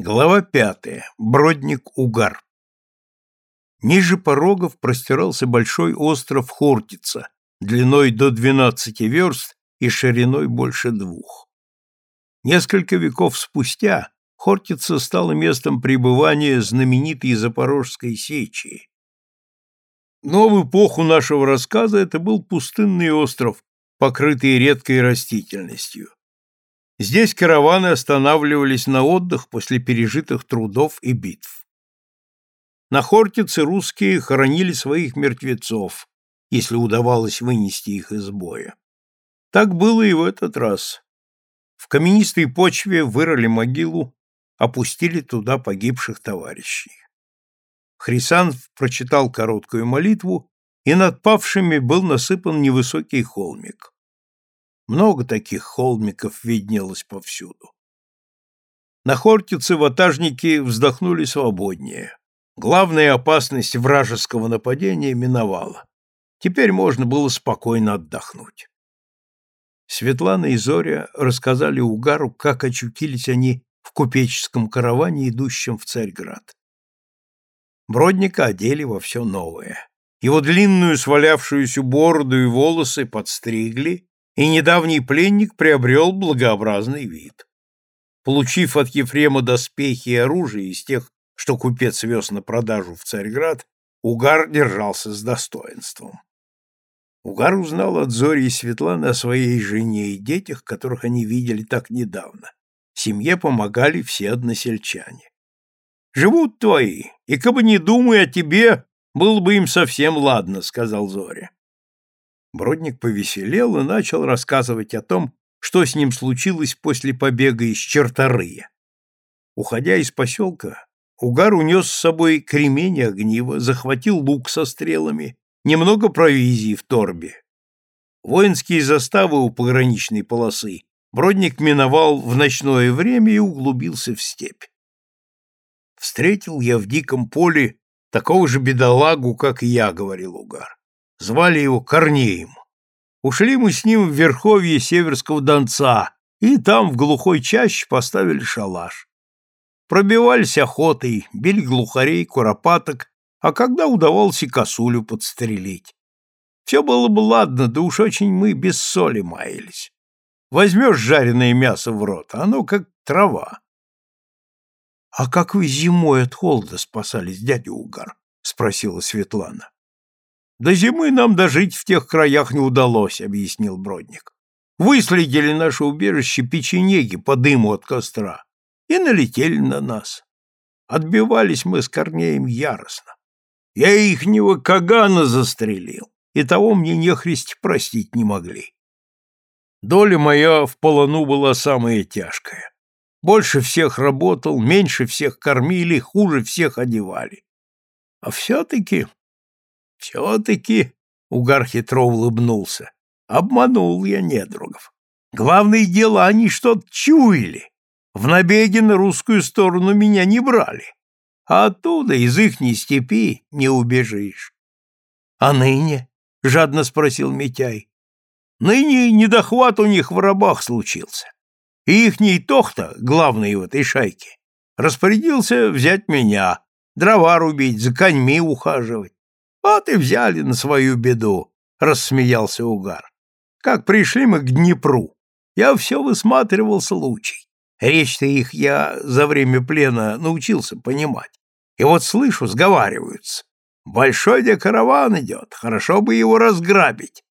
Глава пятая. Бродник-Угар. Ниже порогов простирался большой остров Хортица, длиной до 12 верст и шириной больше двух. Несколько веков спустя Хортица стала местом пребывания знаменитой Запорожской сечи. Но в эпоху нашего рассказа это был пустынный остров, покрытый редкой растительностью. Здесь караваны останавливались на отдых после пережитых трудов и битв. На Хортице русские хоронили своих мертвецов, если удавалось вынести их из боя. Так было и в этот раз. В каменистой почве вырыли могилу, опустили туда погибших товарищей. Хрисанов прочитал короткую молитву, и над павшими был насыпан невысокий холмик. Много таких холмиков виднелось повсюду. На Хортице ватажники вздохнули свободнее. Главная опасность вражеского нападения миновала. Теперь можно было спокойно отдохнуть. Светлана и Зоря рассказали Угару, как очутились они в купеческом караване, идущем в Царьград. Бродника одели во все новое. Его длинную свалявшуюся бороду и волосы подстригли, и недавний пленник приобрел благообразный вид. Получив от Ефрема доспехи и оружие из тех, что купец вез на продажу в Царьград, Угар держался с достоинством. Угар узнал от Зори и Светланы о своей жене и детях, которых они видели так недавно. Семье помогали все односельчане. «Живут твои, и кабы не думай о тебе, было бы им совсем ладно», — сказал Зоря. Бродник повеселел и начал рассказывать о том, что с ним случилось после побега из Черторыя. Уходя из поселка, Угар унес с собой кремень огнива, захватил лук со стрелами, немного провизии в торбе. Воинские заставы у пограничной полосы Бродник миновал в ночное время и углубился в степь. «Встретил я в диком поле такого же бедолагу, как и я», — говорил Угар. Звали его Корнеем. Ушли мы с ним в верховье Северского Донца, и там в глухой чаще поставили шалаш. Пробивались охотой, били глухарей, куропаток, а когда удавалось и косулю подстрелить. Все было бы ладно, да уж очень мы без соли маялись. Возьмешь жареное мясо в рот, оно как трава. — А как вы зимой от холода спасались, дядя Угар? — спросила Светлана. До зимы нам дожить в тех краях не удалось, объяснил Бродник. Выследили наше убежище печенеги по дыму от костра и налетели на нас. Отбивались мы с Корнеем яростно. Я ихнего Кагана застрелил, и того мне нехрист простить не могли. Доля моя в полону была самая тяжкая. Больше всех работал, меньше всех кормили, хуже всех одевали. А все-таки все-таки, — Угар хитро улыбнулся, — обманул я недругов. Главное дело, они что-то чуяли. В набеге на русскую сторону меня не брали. А оттуда, из ихней степи, не убежишь. — А ныне? — жадно спросил Митяй. — Ныне недохват у них в рабах случился. И ихний Тохта, главный в этой шайке, распорядился взять меня, дрова рубить, за коньми ухаживать. Вот и взяли на свою беду, — рассмеялся Угар. Как пришли мы к Днепру, я все высматривал случай. Речь-то их я за время плена научился понимать. И вот слышу, сговариваются. Большой где караван идет, хорошо бы его разграбить.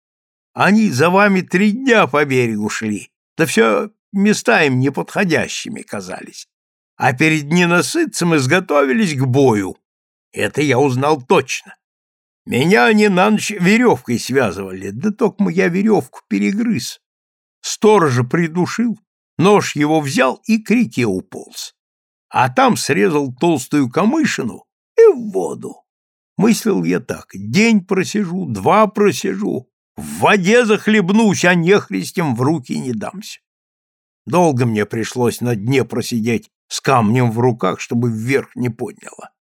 Они за вами три дня по берегу шли, да все места им неподходящими казались. А перед ненасытцем изготовились к бою. Это я узнал точно. Меня они на ночь веревкой связывали, да только я веревку перегрыз. Сторожа придушил, нож его взял и к реке уполз. А там срезал толстую камышину и в воду. Мыслил я так, день просижу, два просижу, в воде захлебнусь, а нехристем в руки не дамся. Долго мне пришлось на дне просидеть с камнем в руках, чтобы вверх не подняло.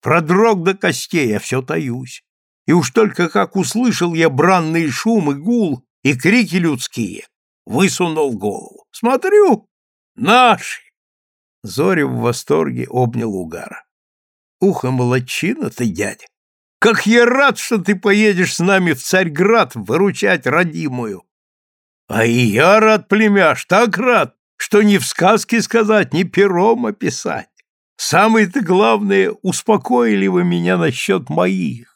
Продрог до костей, а все таюсь и уж только как услышал я бранный шум и гул и крики людские, высунул голову. Смотрю, наши. Зоря в восторге обнял Угара. Ухо молодчина ты, дядя! Как я рад, что ты поедешь с нами в Царьград выручать родимую! А и я рад, племяш, так рад, что ни в сказке сказать, ни пером описать. Самое-то главное, успокоили вы меня насчет моих.